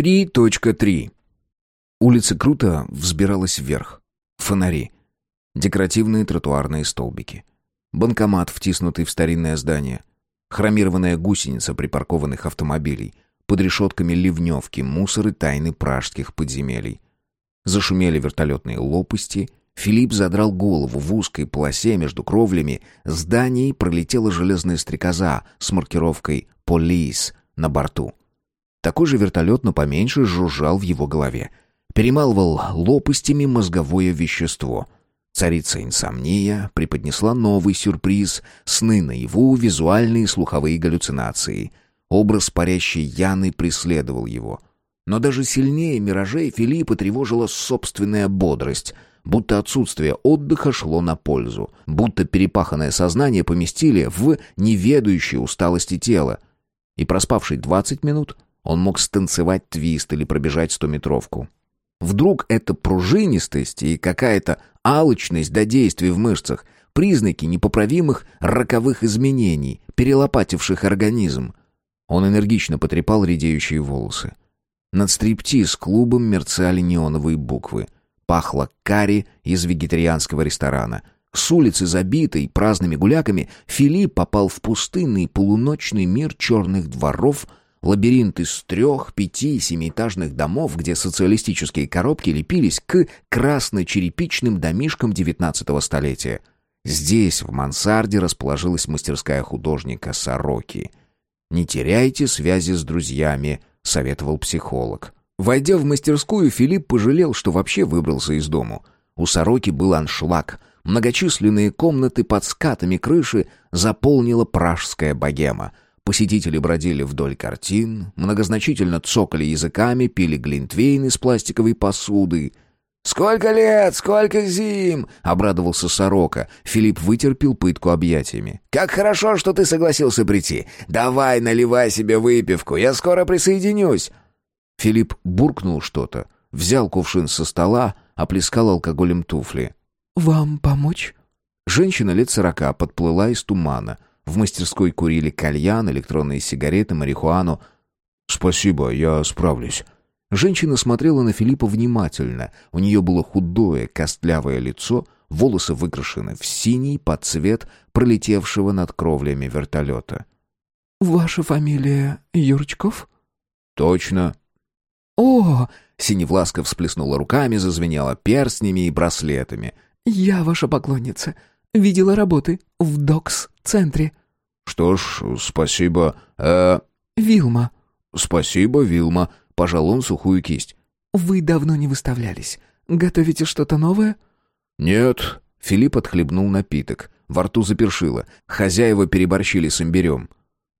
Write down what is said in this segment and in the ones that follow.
3.3. Улица круто взбиралась вверх. Фонари. Декоративные тротуарные столбики. Банкомат, втиснутый в старинное здание. Хромированная гусеница припаркованных автомобилей. Под решетками ливневки, мусор и тайны пражских подземелий. Зашумели вертолетные лопасти. Филипп задрал голову в узкой полосе между кровлями. Зданий пролетела железная стрекоза с маркировкой «Полис» на борту. Такой же вертолет, но поменьше, жужжал в его голове. Перемалывал лопастями мозговое вещество. Царица инсомния преподнесла новый сюрприз. Сны наяву, визуальные и слуховые галлюцинации. Образ парящей Яны преследовал его. Но даже сильнее миражей Филиппа тревожила собственная бодрость — будто отсутствие отдыха шло на пользу, будто перепаханное сознание поместили в неведающее усталости тело. И проспавший двадцать минут, он мог станцевать твист или пробежать стометровку. Вдруг эта пружинистость и какая-то алчность до действий в мышцах, признаки непоправимых роковых изменений, перелопативших организм. Он энергично потрепал редеющие волосы. Над стриптиз-клубом мерцали неоновые буквы. Пахло карри из вегетарианского ресторана. С улицы, забитой праздными гуляками, Филипп попал в пустынный полуночный мир черных дворов — Лабиринт из трех, пяти, семиэтажных домов, где социалистические коробки лепились к красно-черепичным домишкам XIX столетия. Здесь, в мансарде, расположилась мастерская художника Сороки. «Не теряйте связи с друзьями», — советовал психолог. Войдя в мастерскую, Филипп пожалел, что вообще выбрался из дому. У Сороки был аншлаг. Многочисленные комнаты под скатами крыши заполнила пражская богема — Посетители бродили вдоль картин, многозначительно цокали языками, пили глинтвейн из пластиковой посуды. «Сколько лет, сколько зим!» — обрадовался Сорока. Филипп вытерпел пытку объятиями. «Как хорошо, что ты согласился прийти. Давай, наливай себе выпивку, я скоро присоединюсь». Филипп буркнул что-то, взял кувшин со стола, оплескал алкоголем туфли. «Вам помочь?» Женщина лет сорока подплыла из тумана — в мастерской курили кальян, электронные сигареты, марихуану. «Спасибо, я справлюсь». Женщина смотрела на Филиппа внимательно. У нее было худое, костлявое лицо, волосы выкрашены в синий под цвет пролетевшего над кровлями вертолета. «Ваша фамилия Юрчков?» «Точно». «О!» — Синевласка всплеснула руками, зазвенела перстнями и браслетами. «Я ваша поклонница. Видела работы в Докс-центре». «Что ж, спасибо. Э... Вилма». «Спасибо, Вилма», — пожал он сухую кисть. «Вы давно не выставлялись. Готовите что-то новое?» «Нет». Филипп отхлебнул напиток. Во рту запершило. Хозяева переборщили с имбирем.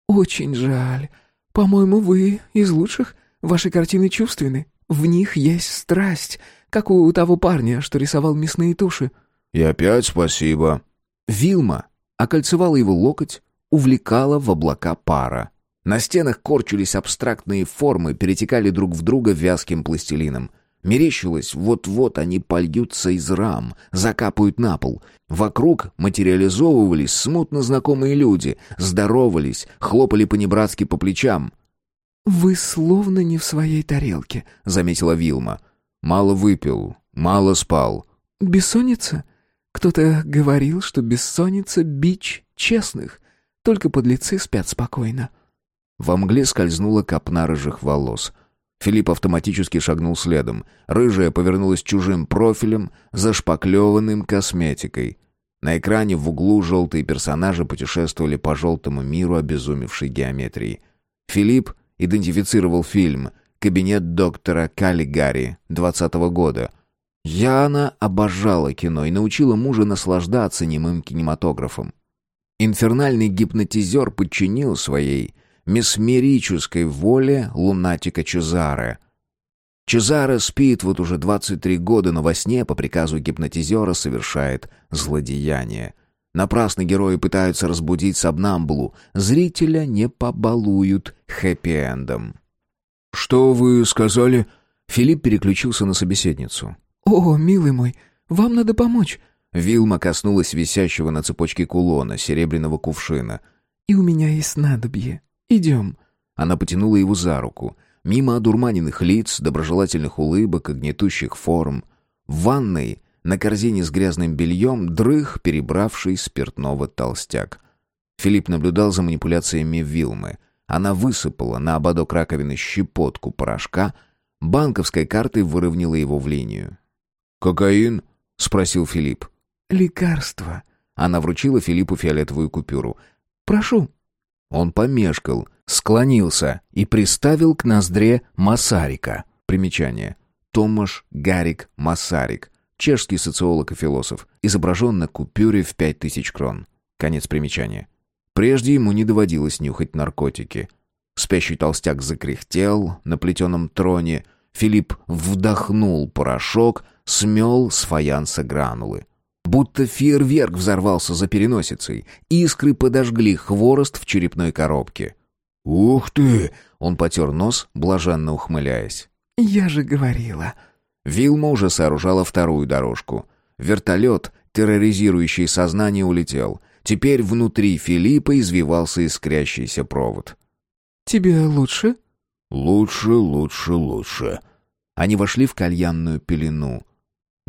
«Очень жаль. По-моему, вы из лучших. Ваши картины чувственны. В них есть страсть, как у того парня, что рисовал мясные туши». «И опять спасибо». Вилма окольцевала его локоть, увлекала в облака пара. На стенах корчились абстрактные формы, перетекали друг в друга вязким пластилином. Мерещилось, вот-вот они польются из рам, закапают на пол. Вокруг материализовывались смутно знакомые люди, здоровались, хлопали понебратски по плечам. «Вы словно не в своей тарелке», — заметила Вилма. «Мало выпил, мало спал». «Бессонница? Кто-то говорил, что бессонница — бич честных. Только подлецы спят спокойно. Во мгле скользнула копна рыжих волос. Филипп автоматически шагнул следом. Рыжая повернулась чужим профилем, зашпаклеванным косметикой. На экране в углу желтые персонажи путешествовали по желтому миру обезумевшей геометрии. Филипп идентифицировал фильм «Кабинет доктора Каллигари» двадцатого года. Яна обожала кино и научила мужа наслаждаться немым кинематографом. Инфернальный гипнотизер подчинил своей месмерической воле лунатика Чезаре. Чезаре спит вот уже 23 года, но во сне по приказу гипнотизера совершает злодеяние. Напрасно герои пытаются разбудить Сабнамбулу. Зрителя не побалуют хэппи-эндом. «Что вы сказали?» Филипп переключился на собеседницу. «О, милый мой, вам надо помочь. Вилма коснулась висящего на цепочке кулона, серебряного кувшина. «И у меня есть снадобье. Идем». Она потянула его за руку. Мимо одурманенных лиц, доброжелательных улыбок и гнетущих форм. В ванной, на корзине с грязным бельем, дрых, перебравший спиртного толстяк. Филипп наблюдал за манипуляциями Вилмы. Она высыпала на ободок раковины щепотку порошка, банковской картой выровняла его в линию. «Кокаин?» — спросил Филипп. «Лекарство». Она вручила Филиппу фиолетовую купюру. «Прошу». Он помешкал, склонился и приставил к ноздре Масарика. Примечание. Томаш Гарик Масарик, чешский социолог и философ, изображен на купюре в пять тысяч крон. Конец примечания. Прежде ему не доводилось нюхать наркотики. Спящий толстяк закряхтел на плетеном троне. Филипп вдохнул порошок, смел с фаянса гранулы. Будто фейерверк взорвался за переносицей. Искры подожгли хворост в черепной коробке. «Ух ты!» — он потер нос, блаженно ухмыляясь. «Я же говорила». Вилма уже сооружала вторую дорожку. Вертолет, терроризирующий сознание, улетел. Теперь внутри Филиппа извивался искрящийся провод. «Тебе лучше?» «Лучше, лучше, лучше». Они вошли в кальянную пелену.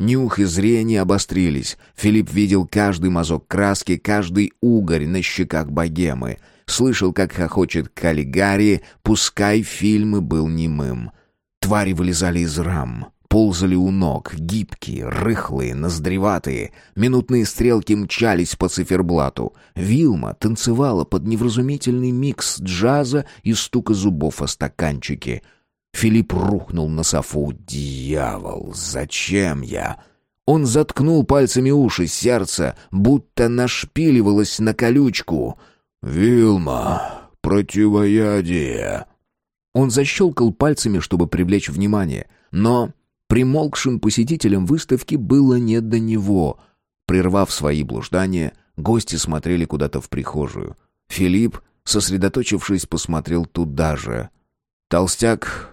Нюх и зрение обострились. Филипп видел каждый мазок краски, каждый угорь на щеках богемы. Слышал, как хохочет Каллигари, пускай фильм был немым. Твари вылезали из рам, ползали у ног, гибкие, рыхлые, ноздреватые. Минутные стрелки мчались по циферблату. Вилма танцевала под невразумительный микс джаза и стука зубов о стаканчике — Филипп рухнул на софу. «Дьявол, зачем я?» Он заткнул пальцами уши, сердце будто нашпиливалось на колючку. «Вилма, противоядие!» Он защелкал пальцами, чтобы привлечь внимание, но примолкшим посетителям выставки было не до него. Прервав свои блуждания, гости смотрели куда-то в прихожую. Филипп, сосредоточившись, посмотрел туда же. Толстяк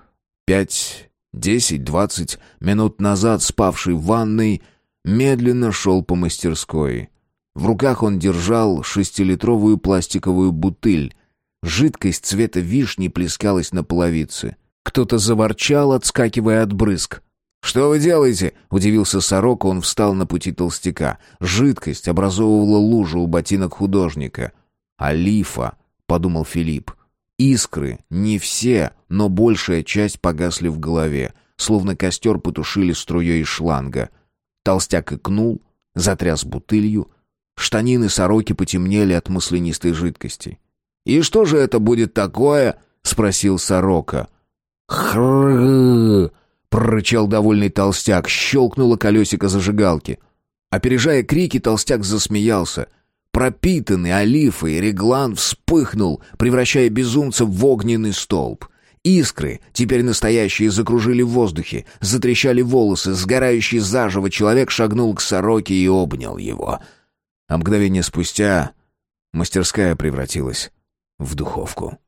Пять, десять, двадцать минут назад спавший в ванной медленно шел по мастерской. В руках он держал шестилитровую пластиковую бутыль. Жидкость цвета вишни плескалась на половице. Кто-то заворчал, отскакивая от брызг. «Что вы делаете?» — удивился сорок, он встал на пути толстяка. Жидкость образовывала лужу у ботинок художника. «Алифа», — подумал Филипп. Искры, не все, но большая часть погасли в голове, словно костер потушили струей из шланга. Толстяк икнул, затряс бутылью. Штанины сороки потемнели от маслянистой жидкости. «И что же это будет такое?» — спросил сорока. «Хрррр!» — прорычал довольный толстяк, щелкнуло колесико зажигалки. Опережая крики, толстяк засмеялся — Пропитанный олифой реглан вспыхнул, превращая безумца в огненный столб. Искры, теперь настоящие, закружили в воздухе, затрещали волосы, сгорающий заживо человек шагнул к сороке и обнял его. А мгновение спустя мастерская превратилась в духовку.